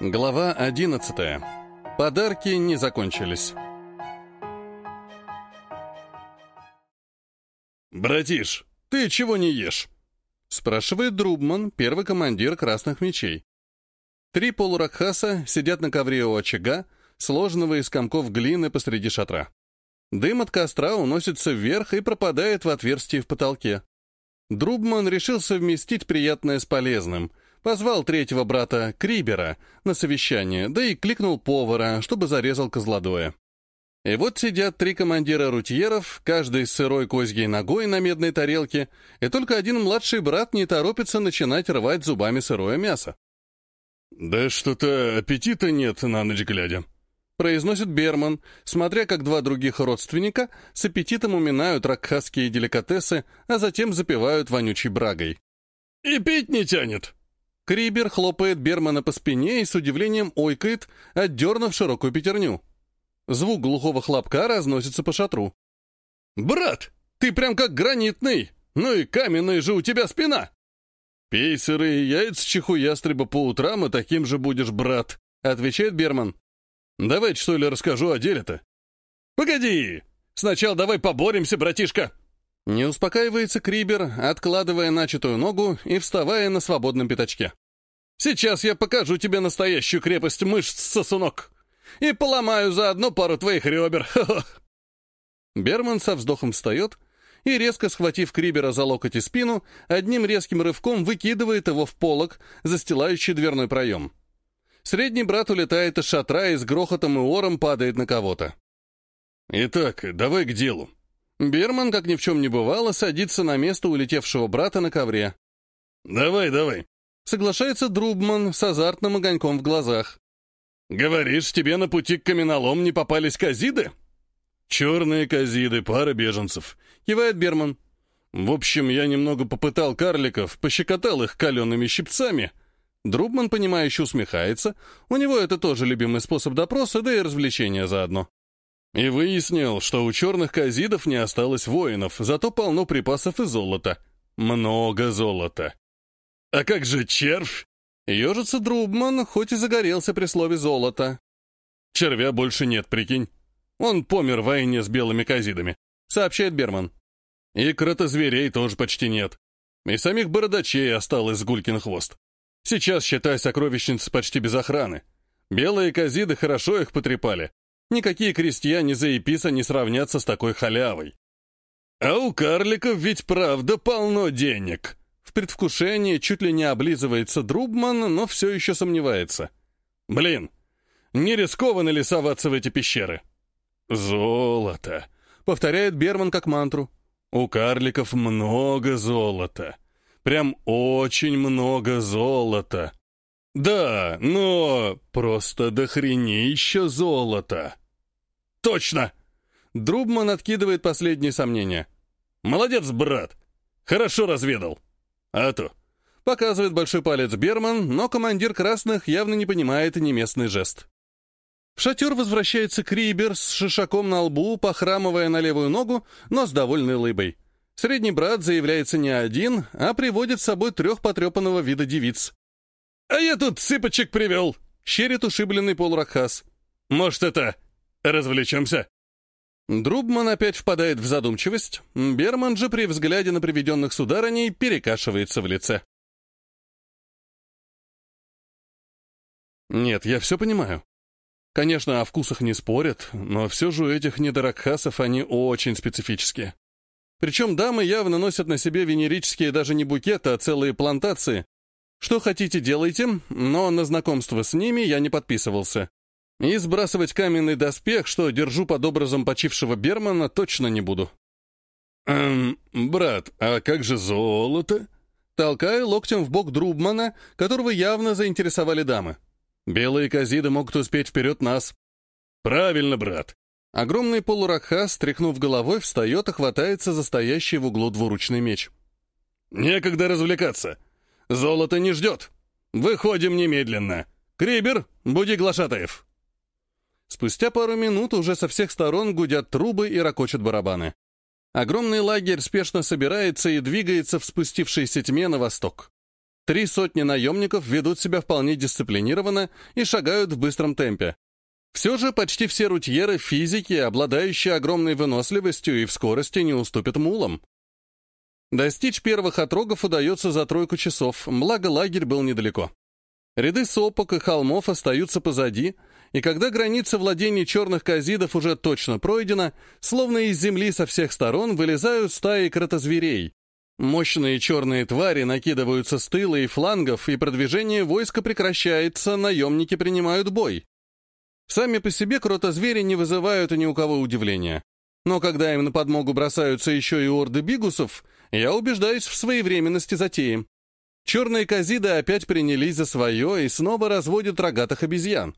Глава 11. Подарки не закончились. «Братиш, ты чего не ешь?» — спрашивает Друбман, первый командир Красных Мечей. Три полуракхаса сидят на ковре у очага, сложенного из комков глины посреди шатра. Дым от костра уносится вверх и пропадает в отверстии в потолке. Друбман решил совместить приятное с полезным — Позвал третьего брата, Крибера, на совещание, да и кликнул повара, чтобы зарезал козлодоя. И вот сидят три командира рутьеров, каждый с сырой козьей ногой на медной тарелке, и только один младший брат не торопится начинать рвать зубами сырое мясо. «Да что-то аппетита нет на ночь глядя», — произносит Берман, смотря как два других родственника с аппетитом уминают ракхасские деликатесы, а затем запивают вонючей брагой. «И пить не тянет», Крибер хлопает Бермана по спине и с удивлением ойкает, отдернув широкую пятерню. Звук глухого хлопка разносится по шатру. «Брат, ты прям как гранитный! Ну и каменная же у тебя спина!» «Пей сырые яйца чиху ястреба по утрам, и таким же будешь, брат», — отвечает Берман. «Давайте, что ли, расскажу о деле-то?» «Погоди! Сначала давай поборемся, братишка!» Не успокаивается Крибер, откладывая начатую ногу и вставая на свободном пятачке. «Сейчас я покажу тебе настоящую крепость мышц, сосунок, и поломаю заодно пару твоих ребер!» Берман со вздохом встает и, резко схватив Крибера за локоть и спину, одним резким рывком выкидывает его в полог, застилающий дверной проем. Средний брат улетает из шатра и с грохотом и ором падает на кого-то. «Итак, давай к делу», Берман, как ни в чем не бывало, садится на место улетевшего брата на ковре. «Давай, давай», — соглашается Друбман с азартным огоньком в глазах. «Говоришь, тебе на пути к каменолом не попались казиды?» «Черные казиды, пара беженцев», — кивает Берман. «В общем, я немного попытал карликов, пощекотал их калеными щипцами». Друбман, понимающе усмехается. У него это тоже любимый способ допроса, да и развлечения заодно. И выяснил, что у черных казидов не осталось воинов, зато полно припасов и золота. Много золота. «А как же червь?» Ежится Друбман, хоть и загорелся при слове «золото». «Червя больше нет, прикинь. Он помер в войне с белыми казидами», — сообщает Берман. «И кротозверей тоже почти нет. И самих бородачей осталось с гулькин хвост. Сейчас, считай, сокровищницы почти без охраны. Белые казиды хорошо их потрепали, Никакие крестьяне за Эписа не сравнятся с такой халявой. А у карликов ведь правда полно денег. В предвкушении чуть ли не облизывается Друбман, но все еще сомневается. Блин, не рискованно ли соваться в эти пещеры? Золото, повторяет Берман как мантру. У карликов много золота. Прям очень много золота. «Да, но просто дохренища золота!» «Точно!» Друбман откидывает последние сомнения. «Молодец, брат! Хорошо разведал!» «А то!» Показывает большой палец Берман, но командир красных явно не понимает и местный жест. В шатер возвращается Крибер с шишаком на лбу, похрамывая на левую ногу, но с довольной лыбой. Средний брат заявляется не один, а приводит с собой трех потрепанного вида девиц. «А я тут цыпочек привел!» — щерит ушибленный полурахас. «Может, это... развлечемся?» Друбман опять впадает в задумчивость. Берман же при взгляде на приведенных сударыней перекашивается в лице. Нет, я все понимаю. Конечно, о вкусах не спорят, но все же у этих недоракхасов они очень специфические. Причем дамы явно носят на себе венерические даже не букеты, а целые плантации, что хотите, делайте, но на знакомство с ними я не подписывался. И сбрасывать каменный доспех, что держу под образом почившего Бермана, точно не буду. «Эм, брат, а как же золото?» Толкаю локтем в бок Друбмана, которого явно заинтересовали дамы. Белые казиды могут успеть вперед нас. «Правильно, брат». Огромный полуракха, стряхнув головой, встает и хватается за стоящий в углу двуручный меч. «Некогда развлекаться. Золото не ждет. Выходим немедленно. Крибер, буди глашатаев. Спустя пару минут уже со всех сторон гудят трубы и ракочут барабаны. Огромный лагерь спешно собирается и двигается в спустившейся тьме на восток. Три сотни наемников ведут себя вполне дисциплинированно и шагают в быстром темпе. Все же почти все рутьеры физики, обладающие огромной выносливостью и в скорости не уступят мулам. Достичь первых отрогов удается за тройку часов, благо лагерь был недалеко. Ряды сопок и холмов остаются позади, и когда граница владений черных казидов уже точно пройдена, словно из земли со всех сторон вылезают стаи кротозверей. Мощные черные твари накидываются с тыла и флангов, и продвижение войска прекращается, наемники принимают бой. Сами по себе кротозвери не вызывают ни у кого удивления. Но когда им на подмогу бросаются еще и орды бигусов, я убеждаюсь в своевременности затеи. Черные казиды опять принялись за свое и снова разводят рогатых обезьян.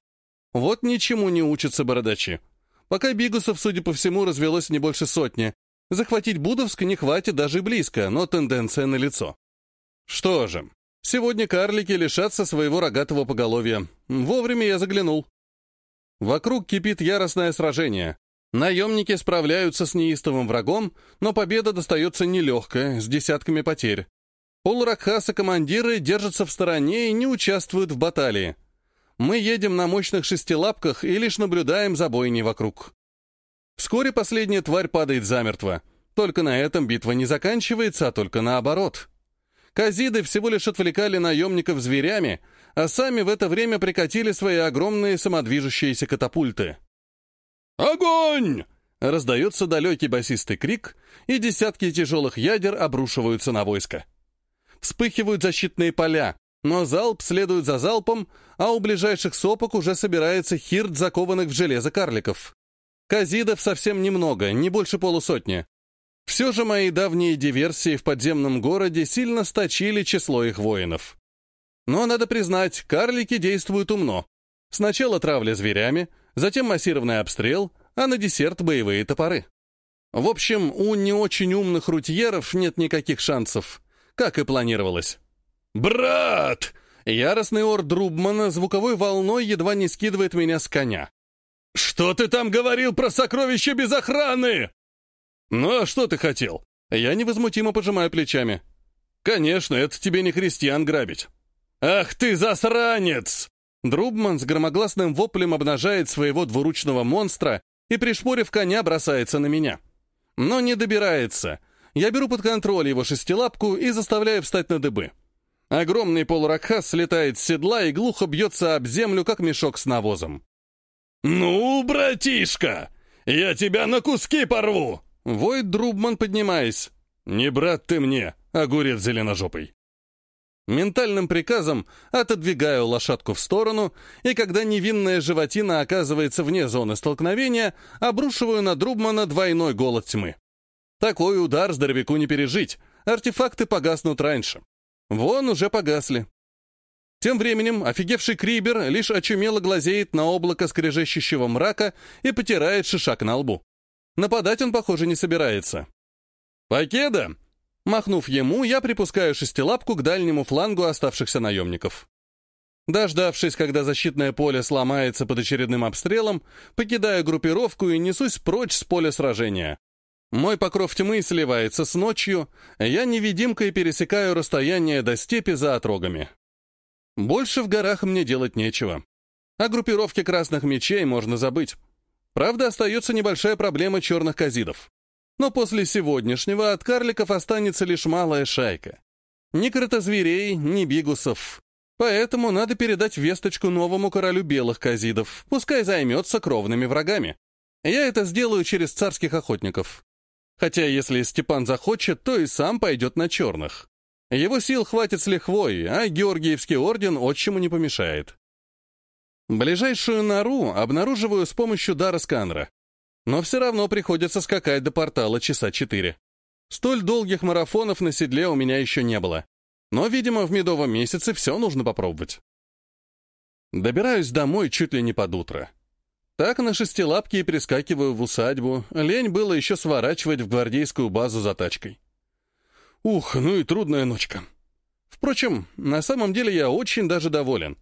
Вот ничему не учатся бородачи. Пока бигусов, судя по всему, развелось не больше сотни. Захватить Будовск не хватит даже близко, но тенденция налицо. Что же, сегодня карлики лишатся своего рогатого поголовья. Вовремя я заглянул. Вокруг кипит яростное сражение. Наемники справляются с неистовым врагом, но победа достается нелегкая, с десятками потерь. Полуракхаса-командиры держатся в стороне и не участвуют в баталии. Мы едем на мощных шестилапках и лишь наблюдаем за бойней вокруг. Вскоре последняя тварь падает замертво. Только на этом битва не заканчивается, а только наоборот. Казиды всего лишь отвлекали наемников зверями, а сами в это время прикатили свои огромные самодвижущиеся катапульты. «Огонь!» — раздается далекий басистый крик, и десятки тяжелых ядер обрушиваются на войско. Вспыхивают защитные поля, но залп следует за залпом, а у ближайших сопок уже собирается хирт закованных в железо карликов. Казидов совсем немного, не больше полусотни. Все же мои давние диверсии в подземном городе сильно сточили число их воинов. Но, надо признать, карлики действуют умно. Сначала травля зверями, затем массированный обстрел, а на десерт боевые топоры. В общем, у не очень умных рутьеров нет никаких шансов, как и планировалось. «Брат!» Яростный ор Друбмана звуковой волной едва не скидывает меня с коня. «Что ты там говорил про сокровища без охраны?» «Ну а что ты хотел?» Я невозмутимо пожимаю плечами. «Конечно, это тебе не крестьян грабить». «Ах ты засранец!» Друбман с громогласным воплем обнажает своего двуручного монстра и, пришпорив коня, бросается на меня. Но не добирается. Я беру под контроль его шестилапку и заставляю встать на дыбы. Огромный полуракхас слетает с седла и глухо бьется об землю, как мешок с навозом. «Ну, братишка, я тебя на куски порву!» Воет Друбман, поднимаясь. «Не брат ты мне, огурец зеленожопый!» Ментальным приказом отодвигаю лошадку в сторону, и когда невинная животина оказывается вне зоны столкновения, обрушиваю на Друбмана двойной голод тьмы. Такой удар здоровяку не пережить, артефакты погаснут раньше. Вон уже погасли. Тем временем офигевший Крибер лишь очумело глазеет на облако скрежещущего мрака и потирает шишак на лбу. Нападать он, похоже, не собирается. «Покеда!» Махнув ему, я припускаю шестилапку к дальнему флангу оставшихся наемников. Дождавшись, когда защитное поле сломается под очередным обстрелом, покидаю группировку и несусь прочь с поля сражения. Мой покров тьмы сливается с ночью, я невидимкой пересекаю расстояние до степи за отрогами. Больше в горах мне делать нечего. О группировке красных мечей можно забыть. Правда, остается небольшая проблема черных казидов. Но после сегодняшнего от карликов останется лишь малая шайка. Ни кротозверей, ни бигусов. Поэтому надо передать весточку новому королю белых казидов, пускай займется кровными врагами. Я это сделаю через царских охотников. Хотя если Степан захочет, то и сам пойдет на черных. Его сил хватит с лихвой, а Георгиевский орден отчиму не помешает. Ближайшую нору обнаруживаю с помощью дара сканера. Но все равно приходится скакать до портала часа четыре. Столь долгих марафонов на седле у меня еще не было. Но, видимо, в медовом месяце все нужно попробовать. Добираюсь домой чуть ли не под утро. Так на шестилапке и прискакиваю в усадьбу. Лень было еще сворачивать в гвардейскую базу за тачкой. Ух, ну и трудная ночка. Впрочем, на самом деле я очень даже доволен.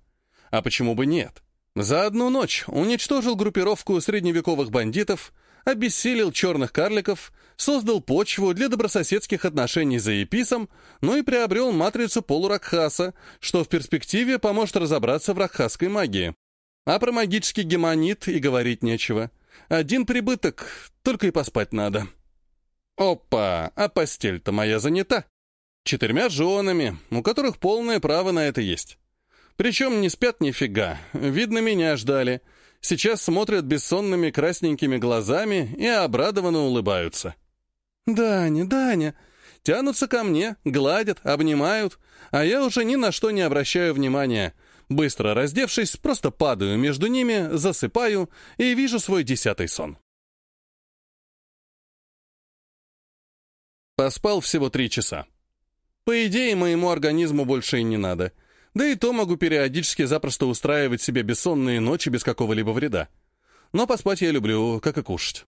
А почему бы нет? За одну ночь уничтожил группировку средневековых бандитов, обессилил черных карликов, создал почву для добрососедских отношений за Еписом, но и приобрел матрицу полуракхаса, что в перспективе поможет разобраться в ракхасской магии. А про магический гемонит и говорить нечего. Один прибыток, только и поспать надо. Опа, а постель-то моя занята. Четырьмя женами, у которых полное право на это есть. Причем не спят нифига, видно, меня ждали. Сейчас смотрят бессонными красненькими глазами и обрадованно улыбаются. «Даня, Даня!» Тянутся ко мне, гладят, обнимают, а я уже ни на что не обращаю внимания. Быстро раздевшись, просто падаю между ними, засыпаю и вижу свой десятый сон. Поспал всего три часа. По идее, моему организму больше и не надо. Да и то могу периодически запросто устраивать себе бессонные ночи без какого-либо вреда. Но поспать я люблю, как и кушать.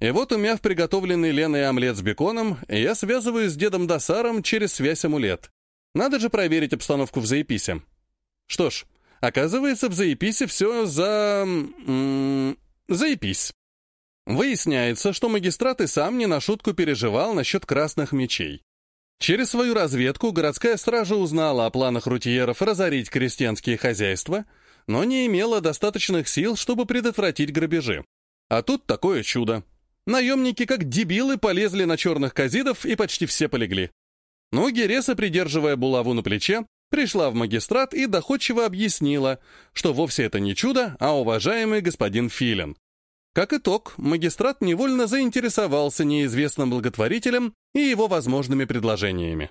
И вот, умяв приготовленный Леной омлет с беконом, я связываюсь с дедом Досаром через связь амулет. Надо же проверить обстановку в Заеписе. Что ж, оказывается, в Заеписе все за... М -м, заепись. Выясняется, что магистрат и сам не на шутку переживал насчет красных мечей. Через свою разведку городская стража узнала о планах рутьеров разорить крестьянские хозяйства, но не имела достаточных сил, чтобы предотвратить грабежи. А тут такое чудо. Наемники, как дебилы, полезли на черных казидов, и почти все полегли. Но Гереса, придерживая булаву на плече, пришла в магистрат и доходчиво объяснила, что вовсе это не чудо, а уважаемый господин Филин. Как итог, магистрат невольно заинтересовался неизвестным благотворителем и его возможными предложениями.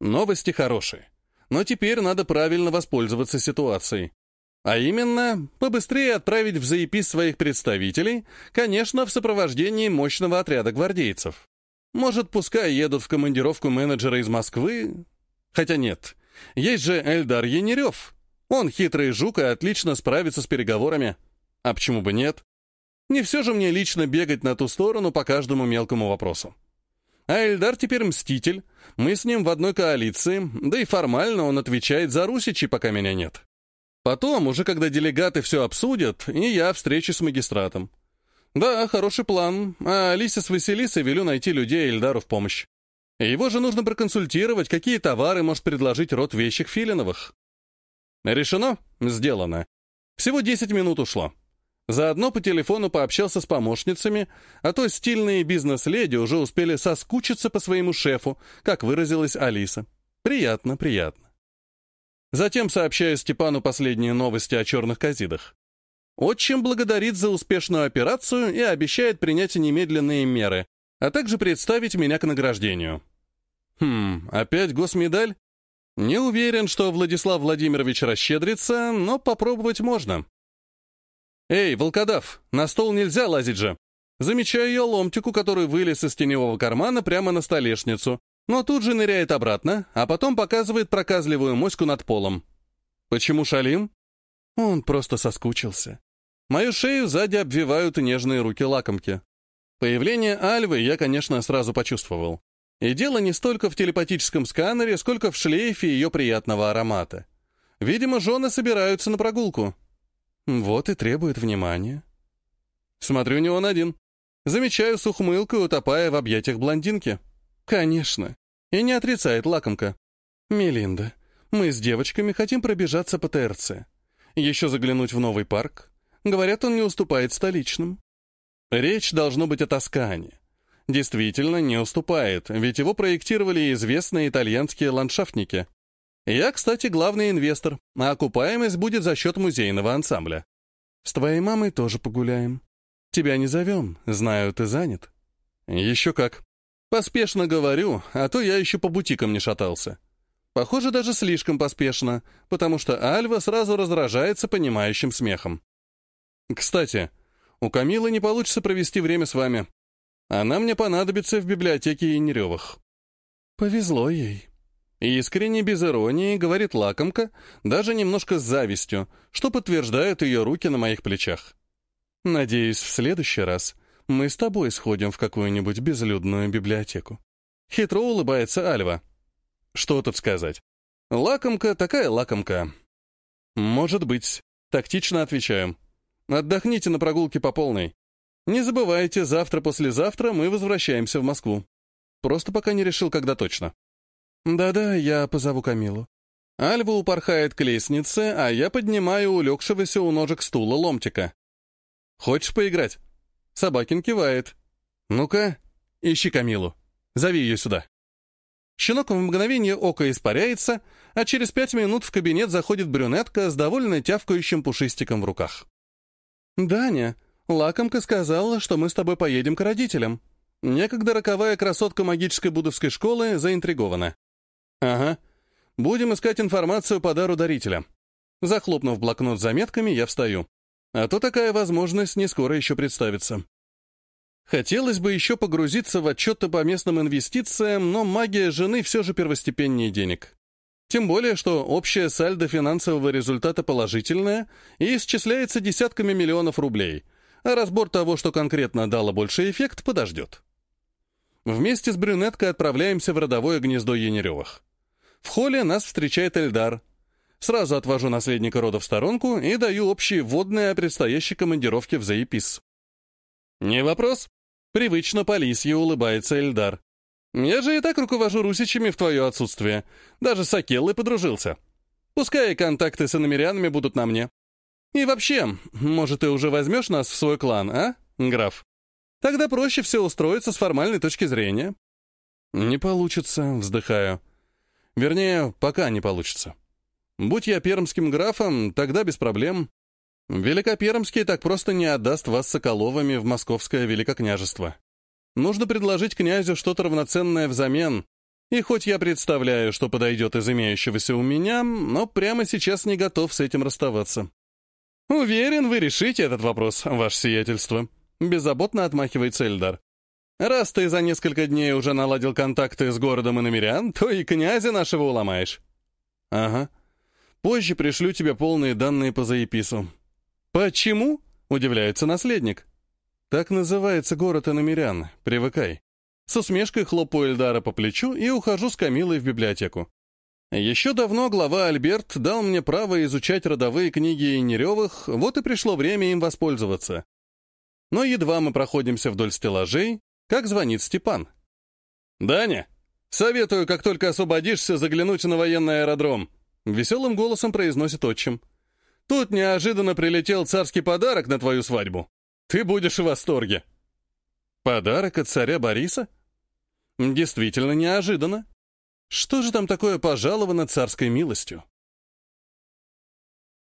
Новости хорошие, но теперь надо правильно воспользоваться ситуацией. А именно, побыстрее отправить в заепис своих представителей, конечно, в сопровождении мощного отряда гвардейцев. Может, пускай едут в командировку менеджера из Москвы? Хотя нет, есть же Эльдар Янерев. Он хитрый жук и отлично справится с переговорами. А почему бы нет? Не все же мне лично бегать на ту сторону по каждому мелкому вопросу. А Эльдар теперь мститель, мы с ним в одной коалиции, да и формально он отвечает за русичи, пока меня нет. Потом, уже когда делегаты все обсудят, и я встречусь с магистратом. Да, хороший план, а Алисе с Василисой велю найти людей Эльдару в помощь. Его же нужно проконсультировать, какие товары может предложить род вещих Филиновых. Решено? Сделано. Всего 10 минут ушло. Заодно по телефону пообщался с помощницами, а то стильные бизнес-леди уже успели соскучиться по своему шефу, как выразилась Алиса. Приятно, приятно. Затем сообщаю Степану последние новости о черных казидах. Отчим благодарит за успешную операцию и обещает принять немедленные меры, а также представить меня к награждению. Хм, опять госмедаль? Не уверен, что Владислав Владимирович расщедрится, но попробовать можно. «Эй, волкодав, на стол нельзя лазить же!» Замечаю я ломтику, который вылез из теневого кармана прямо на столешницу, но тут же ныряет обратно, а потом показывает проказливую моську над полом. Почему шалим? Он просто соскучился. Мою шею сзади обвивают нежные руки лакомки. Появление Альвы я, конечно, сразу почувствовал. И дело не столько в телепатическом сканере, сколько в шлейфе ее приятного аромата. Видимо, жены собираются на прогулку. Вот и требует внимания. Смотрю не он один. Замечаю с ухмылкой, утопая в объятиях блондинки. Конечно. И не отрицает лакомка. Мелинда, мы с девочками хотим пробежаться по ТРЦ. Еще заглянуть в новый парк. Говорят, он не уступает столичным. Речь должно быть о Тоскане. Действительно, не уступает, ведь его проектировали известные итальянские ландшафтники. Я, кстати, главный инвестор, а окупаемость будет за счет музейного ансамбля. С твоей мамой тоже погуляем. Тебя не зовем, знаю, ты занят. Еще как. Поспешно говорю, а то я еще по бутикам не шатался. Похоже, даже слишком поспешно, потому что Альва сразу раздражается понимающим смехом. Кстати, у Камилы не получится провести время с вами. Она мне понадобится в библиотеке Янеревых. Повезло ей. Искренне, без иронии, говорит лакомка, даже немножко с завистью, что подтверждают ее руки на моих плечах. Надеюсь, в следующий раз мы с тобой сходим в какую-нибудь безлюдную библиотеку. Хитро улыбается Альва. Что тут сказать? Лакомка такая лакомка. Может быть. Тактично отвечаю. Отдохните на прогулке по полной. Не забывайте, завтра-послезавтра мы возвращаемся в Москву. Просто пока не решил, когда точно. Да-да, я позову Камилу. Альва упорхает к лестнице, а я поднимаю улегшегося у ножек стула ломтика. «Хочешь поиграть?» Собакин кивает. «Ну-ка, ищи Камилу. Зови ее сюда». Щенок в мгновение ока испаряется, а через пять минут в кабинет заходит брюнетка с довольно тявкающим пушистиком в руках. «Даня, лакомка сказала, что мы с тобой поедем к родителям». Некогда роковая красотка магической будовской школы заинтригована. «Ага. Будем искать информацию по дару дарителя». Захлопнув блокнот с заметками, я встаю. А то такая возможность не скоро еще представится. Хотелось бы еще погрузиться в отчеты по местным инвестициям, но магия жены все же первостепеннее денег. Тем более, что общая сальдо финансового результата положительная и исчисляется десятками миллионов рублей, а разбор того, что конкретно дало больший эффект, подождет. Вместе с брюнеткой отправляемся в родовое гнездо Янеревых. В холле нас встречает Эльдар. Сразу отвожу наследника рода в сторонку и даю общие вводные о предстоящей командировке в Заепис. «Не вопрос», Привычно по лисье улыбается Эльдар. «Я же и так руковожу русичами в твое отсутствие. Даже с Акеллой подружился. Пускай контакты с иномерянами будут на мне. И вообще, может, ты уже возьмешь нас в свой клан, а, граф? Тогда проще все устроиться с формальной точки зрения». «Не получится», — вздыхаю. Вернее, пока не получится. Будь я пермским графом, тогда без проблем. Великопермский так просто не отдаст вас Соколовыми в московское великокняжество. Нужно предложить князю что-то равноценное взамен. И хоть я представляю, что подойдет из имеющегося у меня, но прямо сейчас не готов с этим расставаться. Уверен, вы решите этот вопрос, ваше сиятельство. Беззаботно отмахивается Эльдар. Раз ты за несколько дней уже наладил контакты с городом и намерян, то и князя нашего уломаешь. Ага. Позже пришлю тебе полные данные по заепису. «Почему?» — удивляется наследник. «Так называется город иномерян. Привыкай». С усмешкой хлопаю Эльдара по плечу и ухожу с Камилой в библиотеку. Еще давно глава Альберт дал мне право изучать родовые книги Инеревых, вот и пришло время им воспользоваться. Но едва мы проходимся вдоль стеллажей, как звонит Степан. «Даня, советую, как только освободишься, заглянуть на военный аэродром», — веселым голосом произносит отчим. Тут неожиданно прилетел царский подарок на твою свадьбу. Ты будешь в восторге. Подарок от царя Бориса? Действительно неожиданно. Что же там такое пожаловано царской милостью?